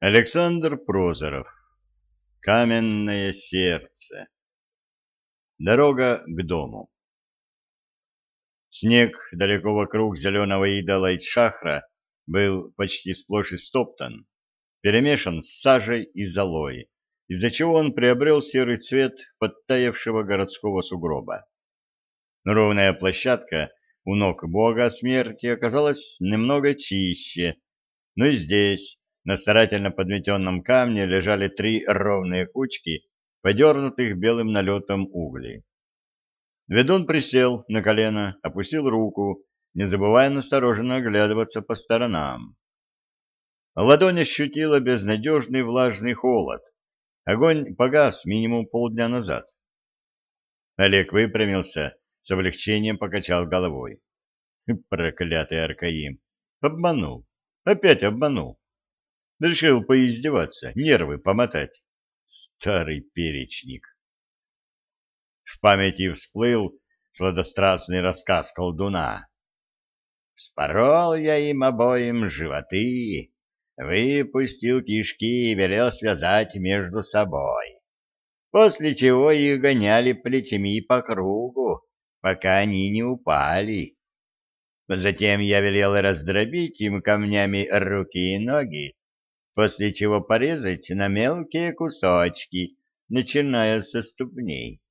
Александр Прозоров. Каменное сердце. Дорога к дому. Снег далеко вокруг зеленого идола Ичахра был почти сплошь истоптан, перемешан с сажей и золой, из-за чего он приобрел серый цвет подтаявшего городского сугроба. Ровная площадка у ног бога смерти оказалась немного чище, но и здесь на старательно подметенном камне лежали три ровные кучки, подернутых белым налетом углей. Ведун присел на колено, опустил руку, не забывая настороженно оглядываться по сторонам. Ладонь ощутила безнадежный влажный холод. Огонь погас минимум полдня назад. Олег выпрямился, с облегчением покачал головой. Проклятый Аркаим! Обманул! Опять обманул! Решил поиздеваться, нервы помотать. Старый перечник. В памяти всплыл сладострастный рассказ колдуна. Спорол я им обоим животы, выпустил кишки и велел связать между собой, после чего их гоняли плечами по кругу, пока они не упали. Затем я велел раздробить им камнями руки и ноги, после чего порезать на мелкие кусочки, начиная со ступней.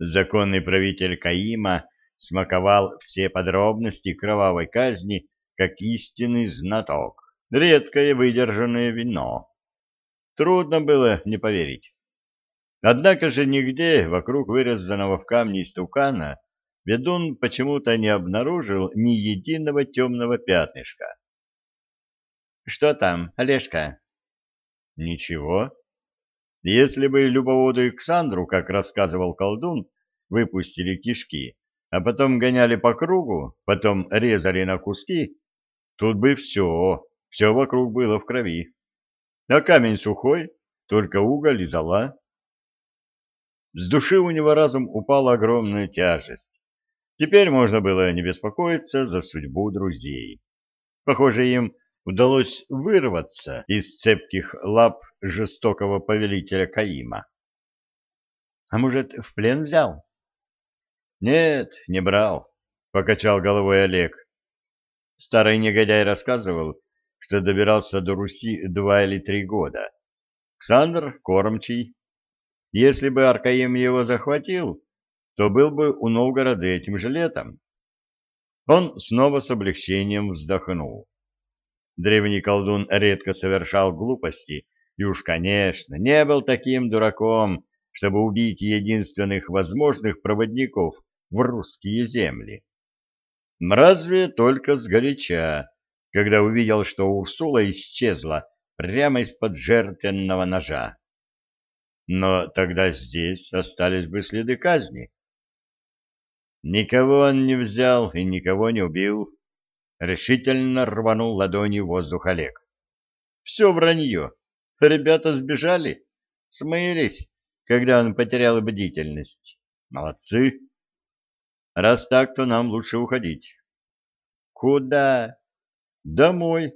Законный правитель Каима смаковал все подробности кровавой казни как истинный знаток, редкое выдержанное вино. Трудно было не поверить. Однако же нигде вокруг вырезанного в камне истукана ведун почему-то не обнаружил ни единого темного пятнышка. Что там, Олежка? Ничего. Если бы любоводу Александру, как рассказывал колдун, выпустили кишки, а потом гоняли по кругу, потом резали на куски, тут бы все, все вокруг было в крови. А камень сухой, только уголь и зола. С души у него разом упала огромная тяжесть. Теперь можно было не беспокоиться за судьбу друзей. Похоже, им удалось вырваться из цепких лап жестокого повелителя Каима. — А может, в плен взял? — Нет, не брал, — покачал головой Олег. Старый негодяй рассказывал, что добирался до Руси два или три года. Ксандр — кормчий. Если бы Аркаим его захватил, то был бы у Новгорода этим же летом. Он снова с облегчением вздохнул. Древний колдун редко совершал глупости, и уж, конечно, не был таким дураком, чтобы убить единственных возможных проводников в русские земли. Разве только сгоряча, когда увидел, что Урсула исчезла прямо из-под жертвенного ножа. Но тогда здесь остались бы следы казни. Никого он не взял и никого не убил, Решительно рванул ладонью воздух Олег. Все вранье. Ребята сбежали, смылись, когда он потерял бдительность. Молодцы. Раз так, то нам лучше уходить. Куда? Домой.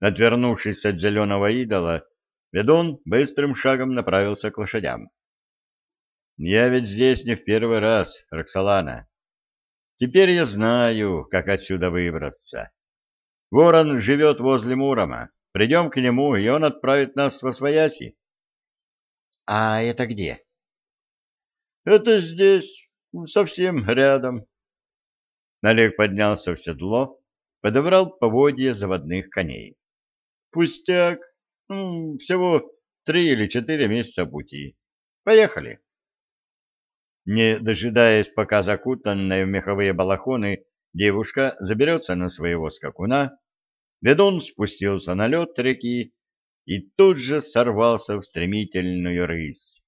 Отвернувшись от зеленого идола, ведун быстрым шагом направился к лошадям. Я ведь здесь не в первый раз, Роксолана. Теперь я знаю, как отсюда выбраться. Ворон живет возле Мурома. Придем к нему, и он отправит нас во свояси. — А это где? — Это здесь, совсем рядом. Олег поднялся в седло, подобрал поводья заводных коней. — Пустяк. Всего три или четыре месяца пути. Поехали. Не дожидаясь, пока закутанная в меховые балахоны девушка заберется на своего скакуна, ведун спустился на лед реки и тут же сорвался в стремительную рысь.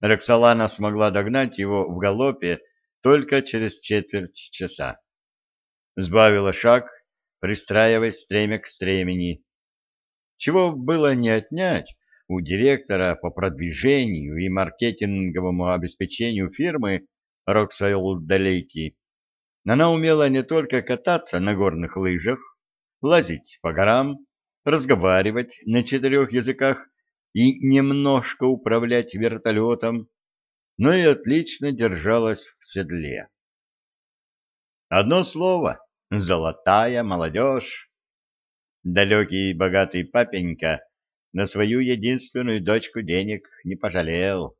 Роксолана смогла догнать его в галопе только через четверть часа. Сбавила шаг, пристраиваясь стремя к стремени. Чего было не отнять у директора по продвижению и маркетинговому обеспечению фирмы Roxwell Далейти. Она умела не только кататься на горных лыжах, лазить по горам, разговаривать на четырех языках и немножко управлять вертолетом, но и отлично держалась в седле. Одно слово — золотая молодежь. Далекий и богатый папенька на свою единственную дочку денег не пожалел.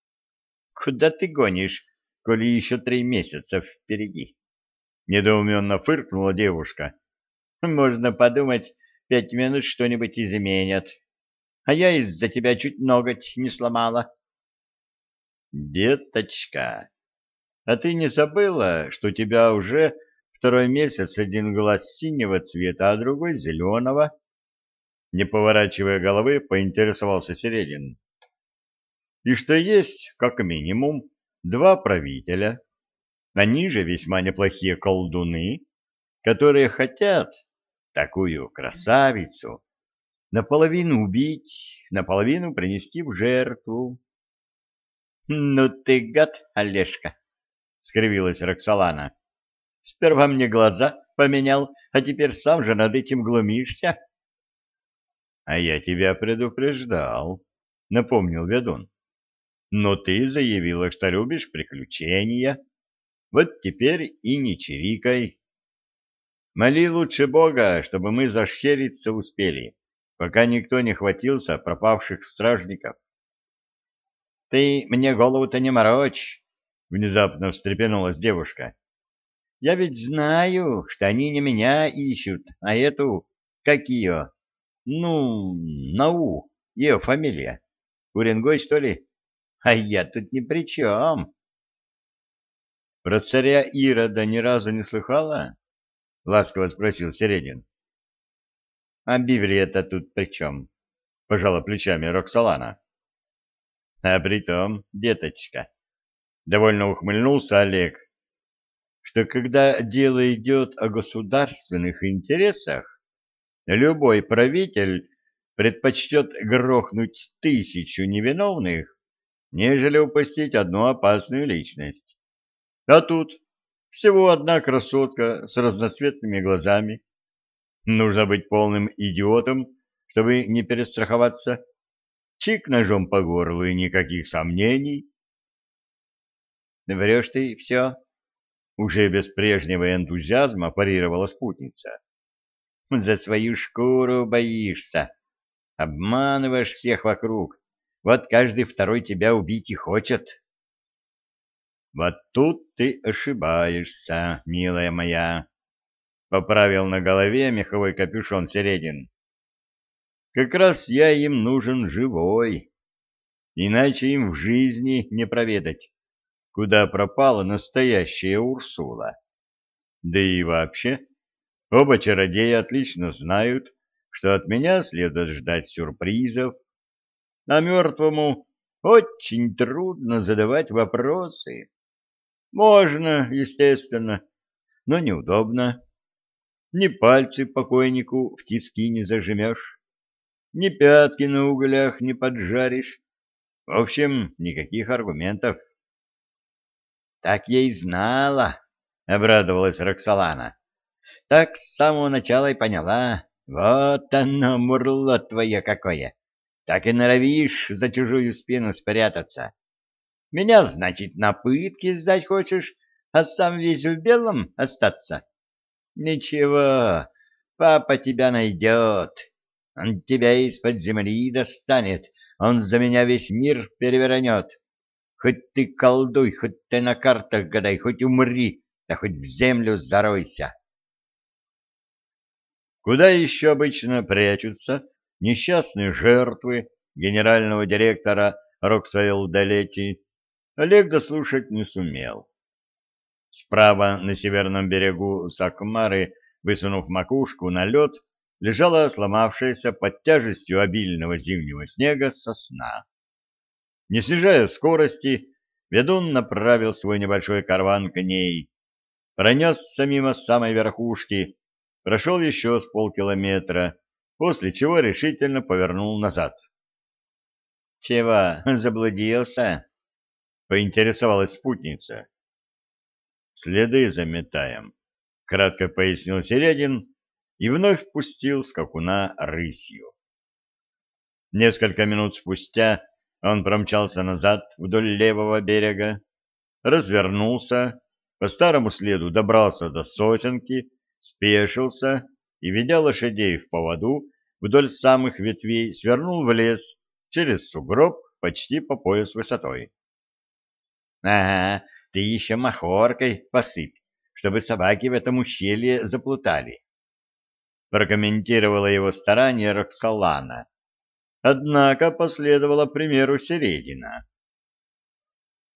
— Куда ты гонишь, коли еще три месяца впереди? — недоуменно фыркнула девушка. — Можно подумать, пять минут что-нибудь изменят. А я из-за тебя чуть ноготь не сломала. — Деточка, а ты не забыла, что у тебя уже второй месяц один глаз синего цвета, а другой зеленого? Не поворачивая головы, поинтересовался Середин. И что есть, как минимум, два правителя. Они же весьма неплохие колдуны, которые хотят такую красавицу наполовину убить, наполовину принести в жертву. — Ну ты гад, Олежка! — скривилась Роксолана. — Сперва мне глаза поменял, а теперь сам же над этим глумишься. — А я тебя предупреждал, — напомнил ведун. — Но ты заявила, что любишь приключения. Вот теперь и не чирикай. Моли лучше Бога, чтобы мы зашхериться успели, пока никто не хватился пропавших стражников. — Ты мне голову-то не морочь, — внезапно встрепенулась девушка. — Я ведь знаю, что они не меня ищут, а эту, как ее, ну, Нау, ее фамилия. Уренгой, что ли? А я тут ни при чем. Про царя Ирода ни разу не слыхала? Ласково спросил Середин. А Библия-то тут при чем? Пожала плечами Роксолана. А при том, деточка, довольно ухмыльнулся Олег, что когда дело идет о государственных интересах, Любой правитель предпочтет грохнуть тысячу невиновных, нежели упустить одну опасную личность. А тут всего одна красотка с разноцветными глазами. Нужно быть полным идиотом, чтобы не перестраховаться. Чик ножом по горлу и никаких сомнений. Врешь ты все. Уже без прежнего энтузиазма парировала спутница. За свою шкуру боишься. Обманываешь всех вокруг. Вот каждый второй тебя убить и хочет. Вот тут ты ошибаешься, милая моя. Поправил на голове меховой капюшон Середин. Как раз я им нужен живой. Иначе им в жизни не проведать, куда пропала настоящая Урсула. Да и вообще, Оба чародея отлично знают, что от меня следует ждать сюрпризов, а мертвому очень трудно задавать вопросы. Можно, естественно, но неудобно. Ни пальцы покойнику в тиски не зажмешь, ни пятки на углях не поджаришь. В общем, никаких аргументов. — Так я и знала, — обрадовалась Роксолана. Так с самого начала и поняла. Вот оно, мурло твое какое. Так и норовишь за чужую спину спрятаться. Меня, значит, на пытки сдать хочешь, а сам весь в белом остаться? Ничего, папа тебя найдет. Он тебя из-под земли достанет, он за меня весь мир перевернет. Хоть ты колдуй, хоть ты на картах гадай, хоть умри, да хоть в землю заройся. Куда еще обычно прячутся несчастные жертвы генерального директора Роксаэл Далети, Олег дослушать не сумел. Справа на северном берегу Сакмары, высунув макушку на лед, лежала сломавшаяся под тяжестью обильного зимнего снега сосна. Не снижая скорости, ведун направил свой небольшой карван к ней, пронесся мимо самой верхушки, прошел еще с полкилометра, после чего решительно повернул назад. — Чего, заблудился? — поинтересовалась спутница. — Следы заметаем, — кратко пояснил Середин и вновь пустил скакуна рысью. Несколько минут спустя он промчался назад вдоль левого берега, развернулся, по старому следу добрался до сосенки, спешился и, ведя лошадей в поводу, вдоль самых ветвей свернул в лес через сугроб почти по пояс высотой. — Ага, ты еще махоркой посыпь, чтобы собаки в этом ущелье заплутали. Прокомментировала его старание Роксолана. Однако последовало примеру Середина.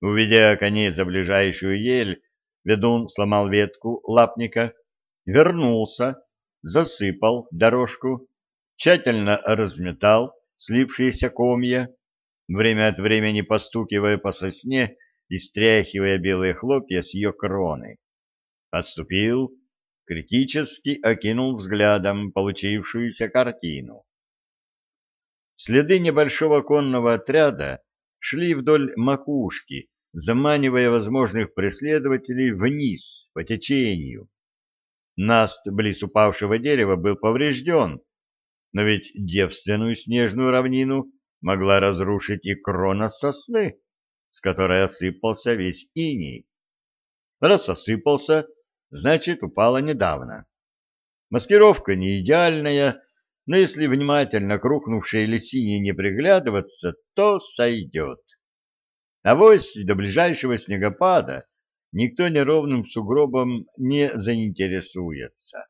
Уведя коней за ближайшую ель, ведун сломал ветку лапника, вернулся, засыпал дорожку, тщательно разметал слипшиеся комья, время от времени постукивая по сосне и стряхивая белые хлопья с ее кроны. Отступил, критически окинул взглядом получившуюся картину. Следы небольшого конного отряда шли вдоль макушки, заманивая возможных преследователей вниз по течению. Наст близ упавшего дерева был поврежден, но ведь девственную снежную равнину могла разрушить и крона сосны, с которой осыпался весь иней. Раз осыпался, значит, упала недавно. Маскировка не идеальная, но если внимательно к рухнувшей лисине не приглядываться, то сойдет. А вось до ближайшего снегопада никто неровным сугробом не заинтересуется.